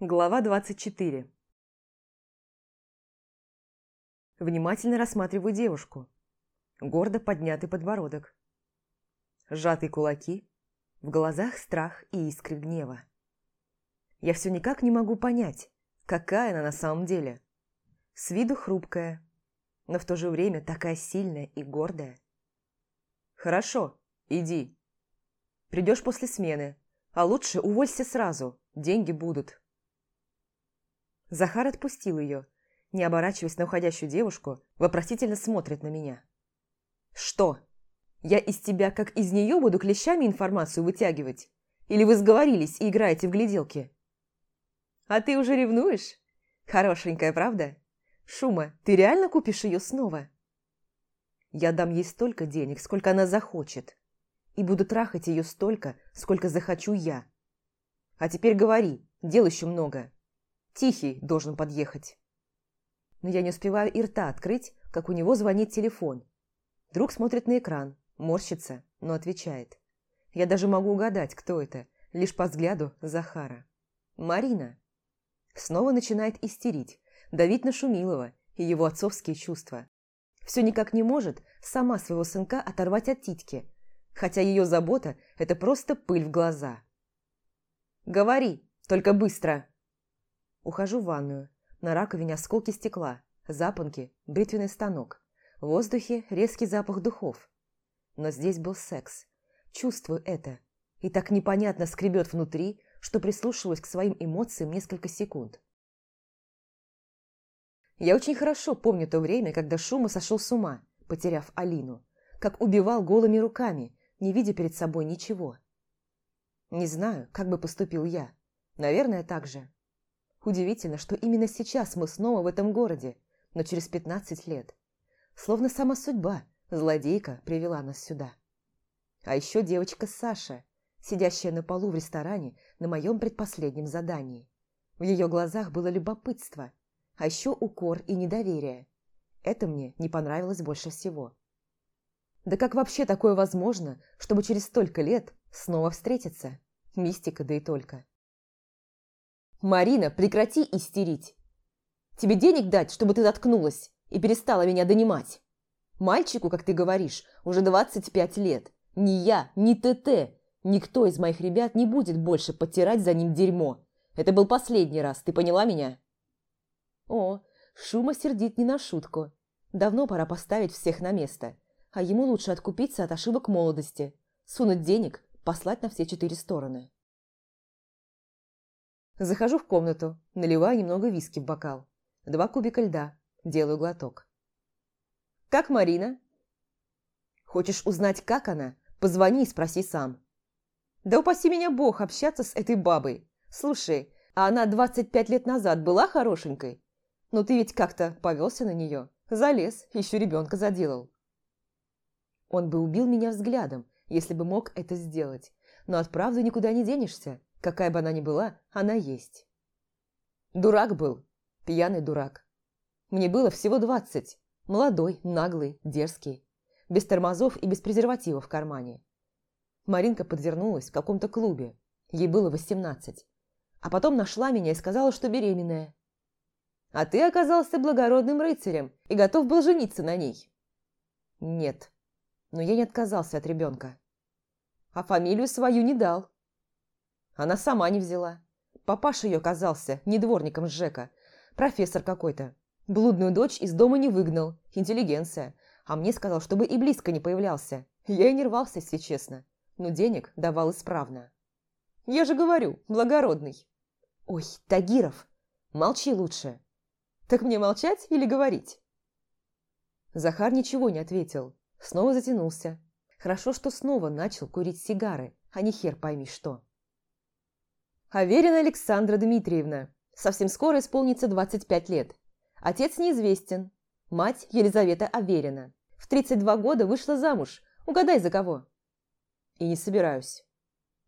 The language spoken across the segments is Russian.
Глава 24 Внимательно рассматриваю девушку. Гордо поднятый подбородок. Сжатые кулаки, в глазах страх и искры гнева. Я все никак не могу понять, какая она на самом деле. С виду хрупкая, но в то же время такая сильная и гордая. «Хорошо, иди. Придешь после смены, а лучше уволься сразу, деньги будут». Захар отпустил ее, не оборачиваясь на уходящую девушку, вопросительно смотрит на меня. «Что? Я из тебя, как из нее, буду клещами информацию вытягивать? Или вы сговорились и играете в гляделки?» «А ты уже ревнуешь? Хорошенькая, правда? Шума, ты реально купишь ее снова?» «Я дам ей столько денег, сколько она захочет, и буду трахать ее столько, сколько захочу я. А теперь говори, дел еще много. Тихий должен подъехать» но я не успеваю и рта открыть, как у него звонит телефон. Друг смотрит на экран, морщится, но отвечает. Я даже могу угадать, кто это, лишь по взгляду Захара. Марина. Снова начинает истерить, давить на Шумилова и его отцовские чувства. Все никак не может сама своего сынка оторвать от титьки, хотя ее забота – это просто пыль в глаза. «Говори, только быстро!» Ухожу в ванную, на раковине осколки стекла, запонки, бритвенный станок. В воздухе резкий запах духов. Но здесь был секс. Чувствую это. И так непонятно скребет внутри, что прислушиваюсь к своим эмоциям несколько секунд. Я очень хорошо помню то время, когда Шума сошел с ума, потеряв Алину. Как убивал голыми руками, не видя перед собой ничего. Не знаю, как бы поступил я. Наверное, так же. Удивительно, что именно сейчас мы снова в этом городе, но через 15 лет. Словно сама судьба, злодейка, привела нас сюда. А еще девочка Саша, сидящая на полу в ресторане на моем предпоследнем задании. В ее глазах было любопытство, а еще укор и недоверие. Это мне не понравилось больше всего. Да как вообще такое возможно, чтобы через столько лет снова встретиться? Мистика, да и только. «Марина, прекрати истерить! Тебе денег дать, чтобы ты заткнулась и перестала меня донимать? Мальчику, как ты говоришь, уже 25 лет. Ни я, ни ТТ, никто из моих ребят не будет больше подтирать за ним дерьмо. Это был последний раз, ты поняла меня?» О, Шума сердит не на шутку. Давно пора поставить всех на место. А ему лучше откупиться от ошибок молодости, сунуть денег, послать на все четыре стороны. Захожу в комнату, наливаю немного виски в бокал. Два кубика льда, делаю глоток. «Как Марина?» «Хочешь узнать, как она? Позвони и спроси сам». «Да упаси меня Бог общаться с этой бабой. Слушай, а она 25 лет назад была хорошенькой? Но ты ведь как-то повелся на нее, залез, еще ребенка заделал». Он бы убил меня взглядом, если бы мог это сделать, но от правды никуда не денешься. Какая бы она ни была, она есть. Дурак был, пьяный дурак. Мне было всего двадцать. Молодой, наглый, дерзкий. Без тормозов и без презерватива в кармане. Маринка подвернулась в каком-то клубе. Ей было восемнадцать. А потом нашла меня и сказала, что беременная. А ты оказался благородным рыцарем и готов был жениться на ней. Нет, но я не отказался от ребенка. А фамилию свою не дал. Она сама не взяла. Папаша ее казался не дворником Жека, профессор какой-то. Блудную дочь из дома не выгнал, интеллигенция. А мне сказал, чтобы и близко не появлялся. Я и не рвался, если честно. Но денег давал исправно. Я же говорю, благородный. Ой, Тагиров, молчи лучше. Так мне молчать или говорить? Захар ничего не ответил. Снова затянулся. Хорошо, что снова начал курить сигары, а не хер пойми что. Аверина Александра Дмитриевна. Совсем скоро исполнится 25 лет. Отец неизвестен. Мать Елизавета Аверина. В 32 года вышла замуж. Угадай, за кого. И не собираюсь.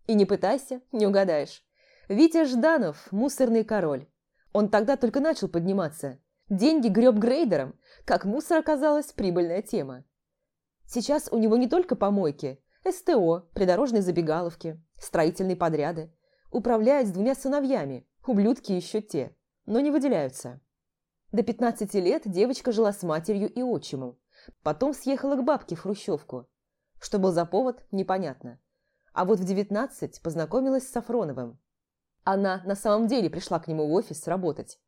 И не пытайся, не угадаешь. Витя Жданов – мусорный король. Он тогда только начал подниматься. Деньги греб грейдером. Как мусор оказалась прибыльная тема. Сейчас у него не только помойки, СТО, придорожные забегаловки, строительные подряды – управляет с двумя сыновьями, Ублюдки еще те, но не выделяются. До 15 лет девочка жила с матерью и отчимом. Потом съехала к бабке в Хрущевку. Что был за повод, непонятно. А вот в 19 познакомилась с Сафроновым. Она на самом деле пришла к нему в офис работать.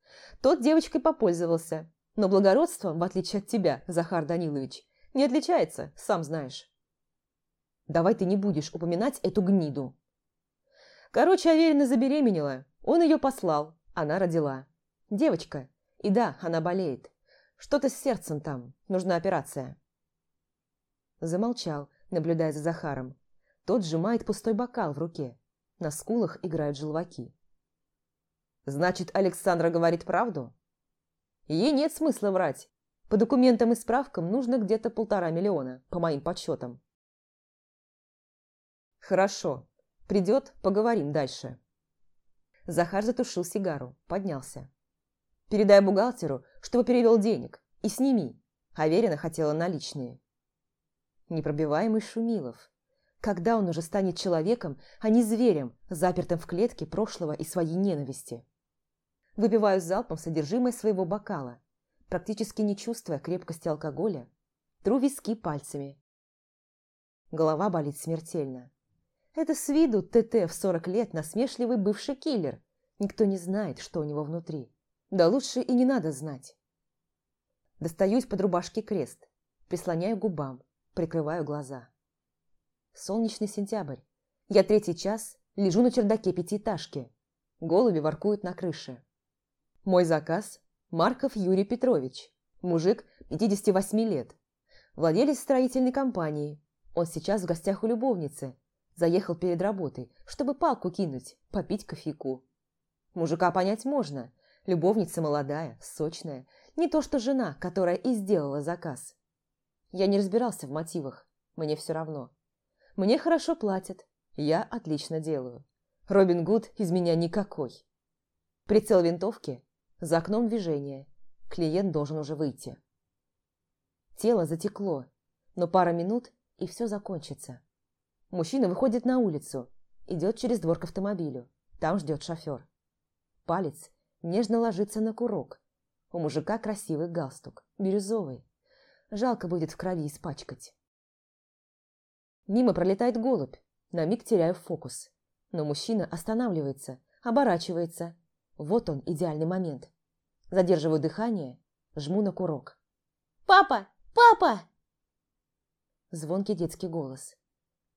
Тот девочкой попользовался. Но благородством, в отличие от тебя, Захар Данилович, не отличается, сам знаешь. Давай ты не будешь упоминать эту гниду. Короче, Аверина забеременела. Он ее послал. Она родила. Девочка. И да, она болеет. Что-то с сердцем там. Нужна операция. Замолчал, наблюдая за Захаром. Тот сжимает пустой бокал в руке. На скулах играют желваки. Значит, Александра говорит правду? Ей нет смысла врать. По документам и справкам нужно где-то полтора миллиона, по моим подсчетам. Хорошо. Придет, поговорим дальше. Захар затушил сигару, поднялся. Передай бухгалтеру, чтобы перевел денег, и сними. Аверина хотела наличные. Непробиваемый Шумилов. Когда он уже станет человеком, а не зверем, запертым в клетке прошлого и своей ненависти? Выпиваю залпом содержимое своего бокала, практически не чувствуя крепкости алкоголя, тру виски пальцами. Голова болит смертельно. Это с виду ТТ в 40 лет насмешливый бывший киллер. Никто не знает, что у него внутри. Да лучше и не надо знать. Достаю из-под рубашки крест, прислоняю губам, прикрываю глаза. Солнечный сентябрь. Я третий час лежу на чердаке пятиэтажки. Голуби воркуют на крыше. Мой заказ – Марков Юрий Петрович. Мужик 58 лет. Владелец строительной компании. Он сейчас в гостях у любовницы – Заехал перед работой, чтобы палку кинуть, попить кофейку. Мужика понять можно. Любовница молодая, сочная. Не то что жена, которая и сделала заказ. Я не разбирался в мотивах. Мне все равно. Мне хорошо платят. Я отлично делаю. Робин Гуд из меня никакой. Прицел винтовки. За окном движение. Клиент должен уже выйти. Тело затекло, но пара минут, и все закончится. Мужчина выходит на улицу, идет через двор к автомобилю. Там ждет шофер. Палец нежно ложится на курок. У мужика красивый галстук, бирюзовый. Жалко будет в крови испачкать. Мимо пролетает голубь. На миг теряю фокус. Но мужчина останавливается, оборачивается. Вот он, идеальный момент. Задерживаю дыхание, жму на курок. «Папа! Папа!» Звонкий детский голос.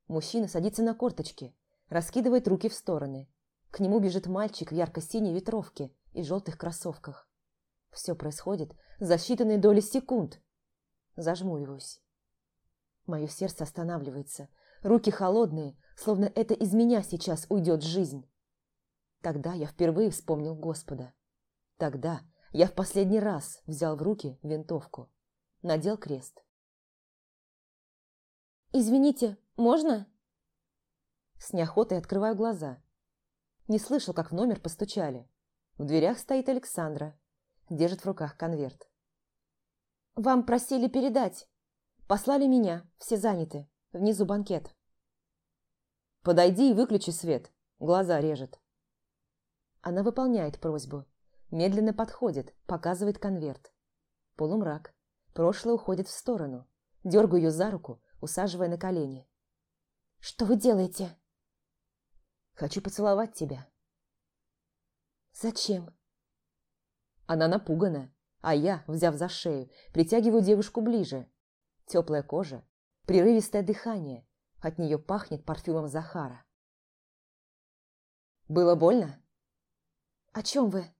Мужчина садится на корточки, раскидывает руки в стороны. К нему бежит мальчик в ярко-синей ветровке и желтых кроссовках. Все происходит за считанные доли секунд. Зажмуриваюсь. Мое сердце останавливается. Руки холодные, словно это из меня сейчас уйдет жизнь. Тогда я впервые вспомнил Господа. Тогда я в последний раз взял в руки винтовку. Надел крест. «Извините, можно?» С неохотой открываю глаза. Не слышал, как в номер постучали. В дверях стоит Александра. Держит в руках конверт. «Вам просили передать. Послали меня. Все заняты. Внизу банкет». «Подойди и выключи свет. Глаза режет». Она выполняет просьбу. Медленно подходит, показывает конверт. Полумрак. Прошлое уходит в сторону. Дергаю ее за руку, усаживая на колени. «Что вы делаете?» «Хочу поцеловать тебя». «Зачем?» Она напугана, а я, взяв за шею, притягиваю девушку ближе. Теплая кожа, прерывистое дыхание, от нее пахнет парфюмом Захара. «Было больно?» «О чем вы?»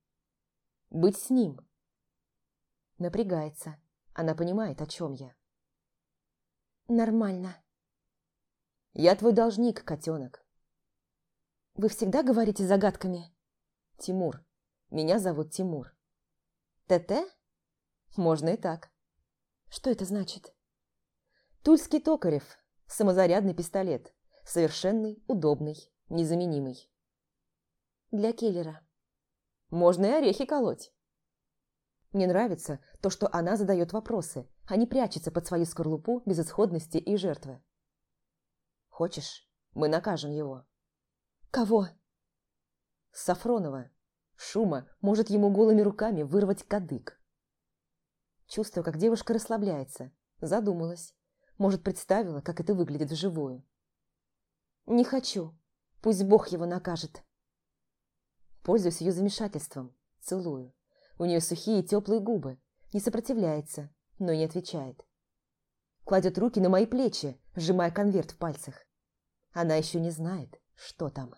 «Быть с ним». Напрягается. Она понимает, о чем я. «Нормально». «Я твой должник, котенок». «Вы всегда говорите загадками?» «Тимур. Меня зовут Тимур». «ТТ?» «Можно и так». «Что это значит?» «Тульский Токарев. Самозарядный пистолет. Совершенный, удобный, незаменимый». «Для киллера». «Можно и орехи колоть». Мне нравится то, что она задает вопросы, а не прячется под свою скорлупу безысходности и жертвы. Хочешь, мы накажем его? Кого? Сафронова. Шума может ему голыми руками вырвать кадык. Чувствую, как девушка расслабляется. Задумалась. Может, представила, как это выглядит вживую. «Не хочу. Пусть Бог его накажет». Пользуюсь ее замешательством. Целую. У нее сухие теплые губы. Не сопротивляется, но не отвечает. Кладет руки на мои плечи, сжимая конверт в пальцах. Она еще не знает, что там.